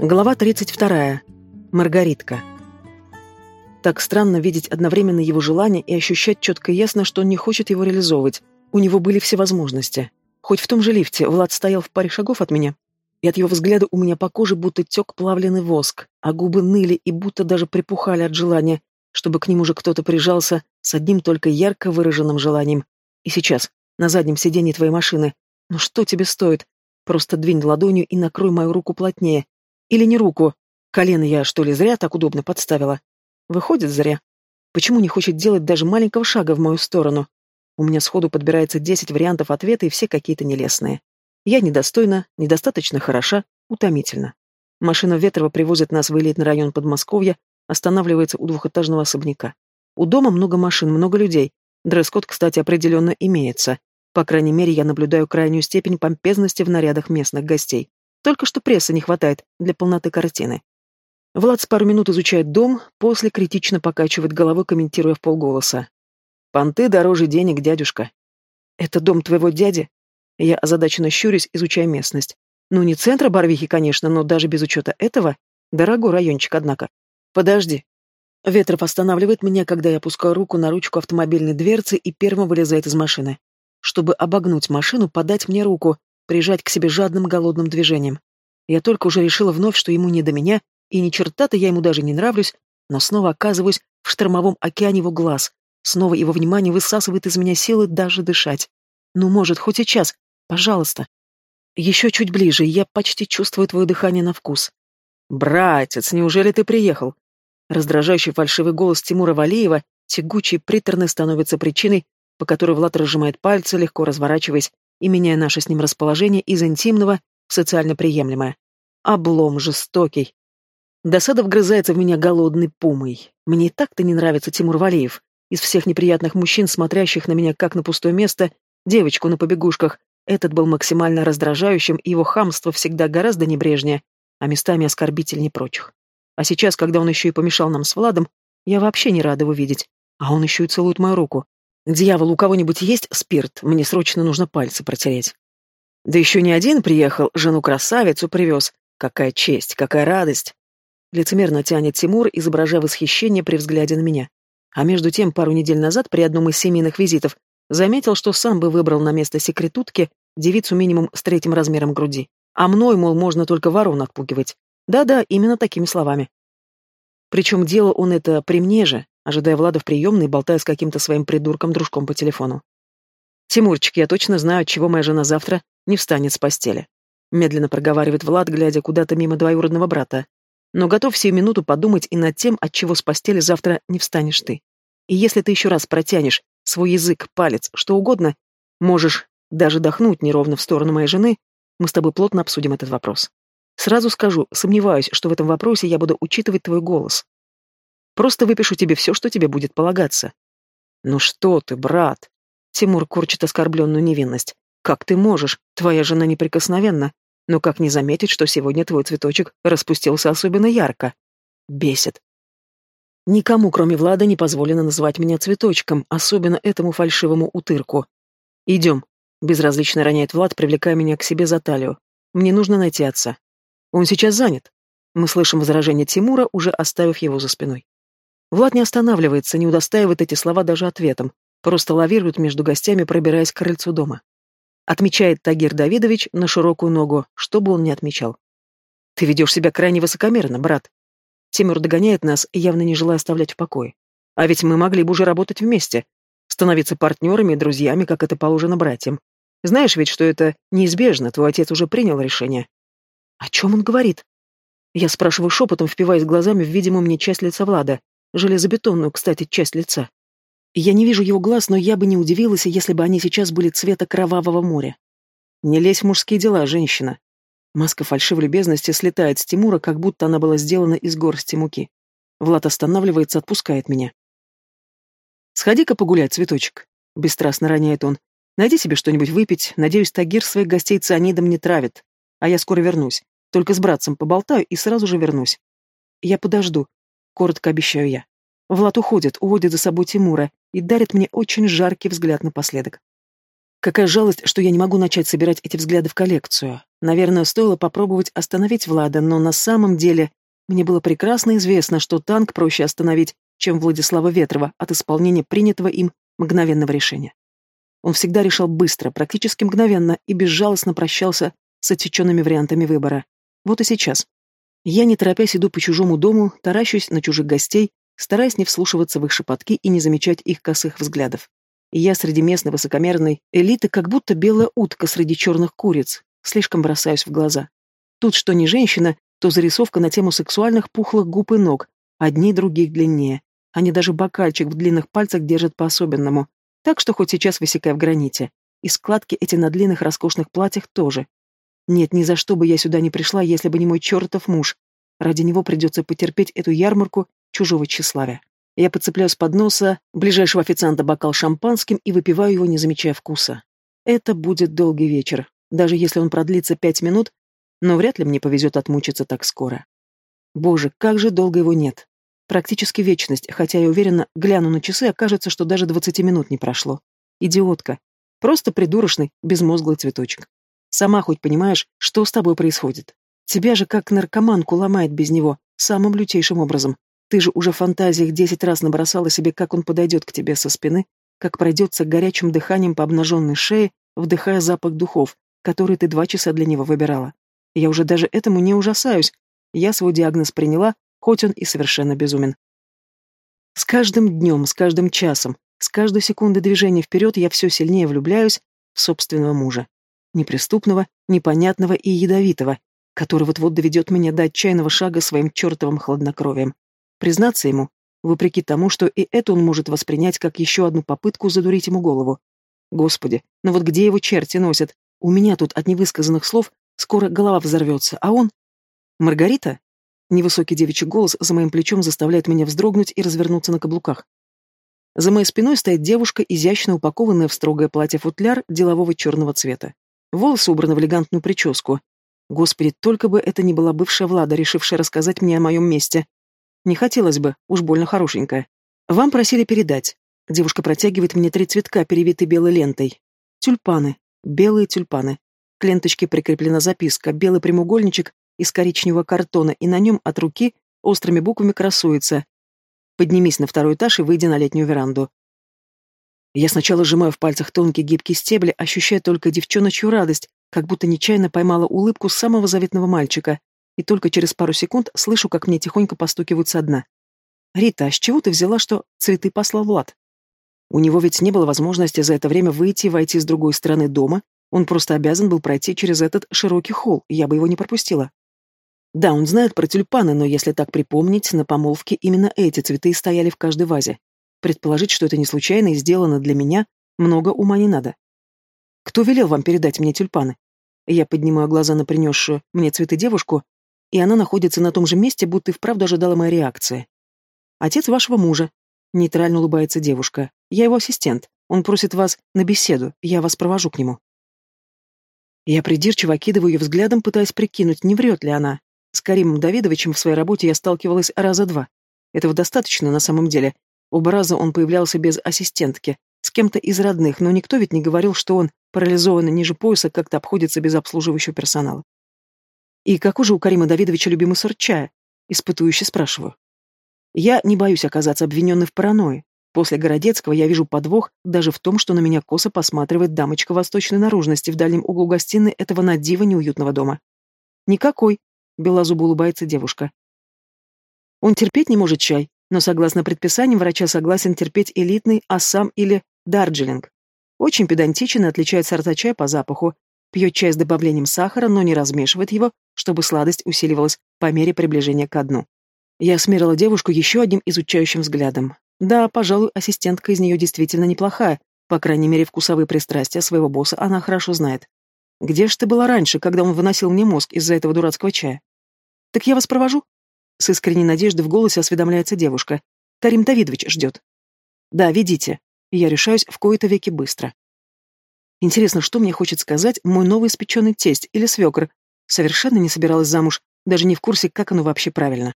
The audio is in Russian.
Глава 32. Маргаритка. Так странно видеть одновременно его желание и ощущать четко и ясно, что он не хочет его реализовывать. У него были все возможности. Хоть в том же лифте Влад стоял в паре шагов от меня, и от его взгляда у меня по коже будто тек плавленый воск, а губы ныли и будто даже припухали от желания, чтобы к ним уже кто-то прижался с одним только ярко выраженным желанием. И сейчас, на заднем сиденье твоей машины, ну что тебе стоит? Просто двинь ладонью и накрой мою руку плотнее, или не руку? Колено я, что ли, зря так удобно подставила? Выходит, зря. Почему не хочет делать даже маленького шага в мою сторону? У меня сходу подбирается десять вариантов ответа, и все какие-то нелестные. Я недостойна, недостаточно хороша, утомительно. Машина Ветрова привозит нас в элитный район Подмосковья, останавливается у двухэтажного особняка. У дома много машин, много людей. Дресс-код, кстати, определенно имеется. По крайней мере, я наблюдаю крайнюю степень помпезности в нарядах местных гостей. Только что прессы не хватает для полноты картины. Влад с пару минут изучает дом, после критично покачивает головой, комментируя в полголоса. «Понты дороже денег, дядюшка». «Это дом твоего дяди?» Я озадаченно щурюсь, изучая местность. Ну, не центр Барвихи, конечно, но даже без учета этого. Дорогой райончик, однако. Подожди. Ветров останавливает меня, когда я опускаю руку на ручку автомобильной дверцы и первым вылезает из машины. Чтобы обогнуть машину, подать мне руку, прижать к себе жадным голодным движением. Я только уже решила вновь, что ему не до меня, и ни черта-то я ему даже не нравлюсь, но снова оказываюсь в штормовом океане его глаз. Снова его внимание высасывает из меня силы даже дышать. Ну, может, хоть сейчас. Пожалуйста. Еще чуть ближе, и я почти чувствую твое дыхание на вкус. «Братец, неужели ты приехал?» Раздражающий фальшивый голос Тимура Валеева, тягучий, приторный, становится причиной, по которой Влад разжимает пальцы, легко разворачиваясь и меняя наше с ним расположение из интимного в социально приемлемое. Облом жестокий. Досада вгрызается в меня голодной пумой. Мне и так-то не нравится Тимур Валеев. Из всех неприятных мужчин, смотрящих на меня как на пустое место, девочку на побегушках, этот был максимально раздражающим, и его хамство всегда гораздо небрежнее, а местами оскорбительнее прочих. А сейчас, когда он еще и помешал нам с Владом, я вообще не рада его видеть. А он еще и целует мою руку. Дьявол, у кого-нибудь есть спирт? Мне срочно нужно пальцы протереть. Да еще не один приехал, жену-красавицу привез. Какая честь, какая радость. Лицемерно тянет Тимур, изображая восхищение при взгляде на меня. А между тем, пару недель назад, при одном из семейных визитов, заметил, что сам бы выбрал на место секретутки девицу минимум с третьим размером груди. А мной, мол, можно только ворон отпугивать. Да-да, именно такими словами. Причем делал он это при мне же, ожидая Влада в приемной, болтая с каким-то своим придурком-дружком по телефону. «Тимурчик, я точно знаю, от чего моя жена завтра не встанет с постели», медленно проговаривает Влад, глядя куда-то мимо двоюродного брата. «Но готов всю минуту подумать и над тем, от чего с постели завтра не встанешь ты. И если ты еще раз протянешь свой язык, палец, что угодно, можешь даже дохнуть неровно в сторону моей жены, мы с тобой плотно обсудим этот вопрос. Сразу скажу, сомневаюсь, что в этом вопросе я буду учитывать твой голос. Просто выпишу тебе все, что тебе будет полагаться. Ну что ты, брат? Тимур корчит оскорбленную невинность. Как ты можешь? Твоя жена неприкосновенна. Но как не заметить, что сегодня твой цветочек распустился особенно ярко? Бесит. Никому, кроме Влада, не позволено называть меня цветочком, особенно этому фальшивому утырку. Идем. Безразлично роняет Влад, привлекая меня к себе за талию. Мне нужно найти отца. Он сейчас занят. Мы слышим возражение Тимура, уже оставив его за спиной. Влад не останавливается, не удостаивает эти слова даже ответом, просто лавирует между гостями, пробираясь к крыльцу дома. Отмечает Тагир Давидович на широкую ногу, что бы он ни отмечал. «Ты ведешь себя крайне высокомерно, брат». Тимур догоняет нас, явно не желая оставлять в покое. «А ведь мы могли бы уже работать вместе, становиться партнерами и друзьями, как это положено братьям. Знаешь ведь, что это неизбежно, твой отец уже принял решение». «О чем он говорит?» Я спрашиваю шепотом, впиваясь глазами в видимую мне часть лица Влада. Железобетонную, кстати, часть лица. Я не вижу его глаз, но я бы не удивилась, если бы они сейчас были цвета кровавого моря. Не лезь в мужские дела, женщина. Маска фальшивой любезности слетает с Тимура, как будто она была сделана из горсти муки. Влад останавливается, отпускает меня. «Сходи-ка погулять, цветочек», — бесстрастно роняет он. «Найди себе что-нибудь выпить. Надеюсь, Тагир своих гостей цианидом не травит. А я скоро вернусь. Только с братцем поболтаю и сразу же вернусь. Я подожду коротко обещаю я. Влад уходит, уводит за собой Тимура и дарит мне очень жаркий взгляд напоследок. Какая жалость, что я не могу начать собирать эти взгляды в коллекцию. Наверное, стоило попробовать остановить Влада, но на самом деле мне было прекрасно известно, что танк проще остановить, чем Владислава Ветрова от исполнения принятого им мгновенного решения. Он всегда решал быстро, практически мгновенно и безжалостно прощался с отсеченными вариантами выбора. Вот и сейчас. Я, не торопясь, иду по чужому дому, таращусь на чужих гостей, стараясь не вслушиваться в их шепотки и не замечать их косых взглядов. Я среди местной высокомерной элиты как будто белая утка среди черных куриц, слишком бросаюсь в глаза. Тут что не женщина, то зарисовка на тему сексуальных пухлых губ и ног, одни других длиннее. Они даже бокальчик в длинных пальцах держат по-особенному, так что хоть сейчас высекай в граните. И складки эти на длинных роскошных платьях тоже. Нет, ни за что бы я сюда не пришла, если бы не мой чертов муж. Ради него придется потерпеть эту ярмарку чужого тщеславия. Я подцепляю с подноса ближайшего официанта бокал шампанским и выпиваю его, не замечая вкуса. Это будет долгий вечер, даже если он продлится пять минут, но вряд ли мне повезет отмучиться так скоро. Боже, как же долго его нет. Практически вечность, хотя я уверена, гляну на часы, окажется, что даже двадцати минут не прошло. Идиотка. Просто придурочный, безмозглый цветочек. Сама хоть понимаешь, что с тобой происходит. Тебя же как наркоманку ломает без него, самым лютейшим образом. Ты же уже в фантазиях десять раз набросала себе, как он подойдет к тебе со спины, как пройдется горячим дыханием по обнаженной шее, вдыхая запах духов, который ты два часа для него выбирала. Я уже даже этому не ужасаюсь. Я свой диагноз приняла, хоть он и совершенно безумен. С каждым днем, с каждым часом, с каждой секундой движения вперед я все сильнее влюбляюсь в собственного мужа неприступного, непонятного и ядовитого, который вот-вот доведет меня до отчаянного шага своим чертовым хладнокровием. Признаться ему, вопреки тому, что и это он может воспринять как еще одну попытку задурить ему голову. Господи, ну вот где его черти носят? У меня тут от невысказанных слов скоро голова взорвется, а он... Маргарита? Невысокий девичий голос за моим плечом заставляет меня вздрогнуть и развернуться на каблуках. За моей спиной стоит девушка, изящно упакованная в строгое платье-футляр делового черного цвета. Волосы убраны в элегантную прическу. Господи, только бы это не была бывшая Влада, решившая рассказать мне о моем месте. Не хотелось бы, уж больно хорошенькая. Вам просили передать. Девушка протягивает мне три цветка, перевитые белой лентой. Тюльпаны. Белые тюльпаны. К ленточке прикреплена записка, белый прямоугольничек из коричневого картона, и на нем от руки острыми буквами красуется. Поднимись на второй этаж и выйди на летнюю веранду. Я сначала сжимаю в пальцах тонкие гибкие стебли, ощущая только девчоночью радость, как будто нечаянно поймала улыбку самого заветного мальчика, и только через пару секунд слышу, как мне тихонько постукивают со дна. «Рита, а с чего ты взяла, что цветы послал Влад?» У него ведь не было возможности за это время выйти и войти с другой стороны дома, он просто обязан был пройти через этот широкий холл, я бы его не пропустила. Да, он знает про тюльпаны, но если так припомнить, на помолвке именно эти цветы стояли в каждой вазе. Предположить, что это не случайно и сделано для меня, много ума не надо. Кто велел вам передать мне тюльпаны? Я поднимаю глаза на принесшую мне цветы девушку, и она находится на том же месте, будто и вправду ожидала моей реакции. Отец вашего мужа. Нейтрально улыбается девушка. Я его ассистент. Он просит вас на беседу, я вас провожу к нему. Я придирчиво окидываю ее взглядом, пытаясь прикинуть, не врет ли она. С Каримом Давидовичем в своей работе я сталкивалась раза два. Этого достаточно на самом деле, Оба раза он появлялся без ассистентки, с кем-то из родных, но никто ведь не говорил, что он, парализованный ниже пояса, как-то обходится без обслуживающего персонала. «И какой же у Карима Давидовича любимый сорт чая?» Испытующе спрашиваю. Я не боюсь оказаться обвиненной в паранойи. После Городецкого я вижу подвох даже в том, что на меня косо посматривает дамочка восточной наружности в дальнем углу гостиной этого надива неуютного дома. «Никакой», — белозубо улыбается девушка. «Он терпеть не может чай, но согласно предписаниям врача согласен терпеть элитный Ассам или Дарджилинг. Очень педантичен и отличает сорта чая по запаху. Пьет чай с добавлением сахара, но не размешивает его, чтобы сладость усиливалась по мере приближения к дну. Я смерила девушку еще одним изучающим взглядом. Да, пожалуй, ассистентка из нее действительно неплохая, по крайней мере, вкусовые пристрастия своего босса она хорошо знает. Где ж ты была раньше, когда он выносил мне мозг из-за этого дурацкого чая? Так я вас провожу? С искренней надеждой в голосе осведомляется девушка. Карим Давидович ждет. Да, ведите. Я решаюсь в кои-то веки быстро. Интересно, что мне хочет сказать мой новый испеченный тесть или свекр? Совершенно не собиралась замуж, даже не в курсе, как оно вообще правильно.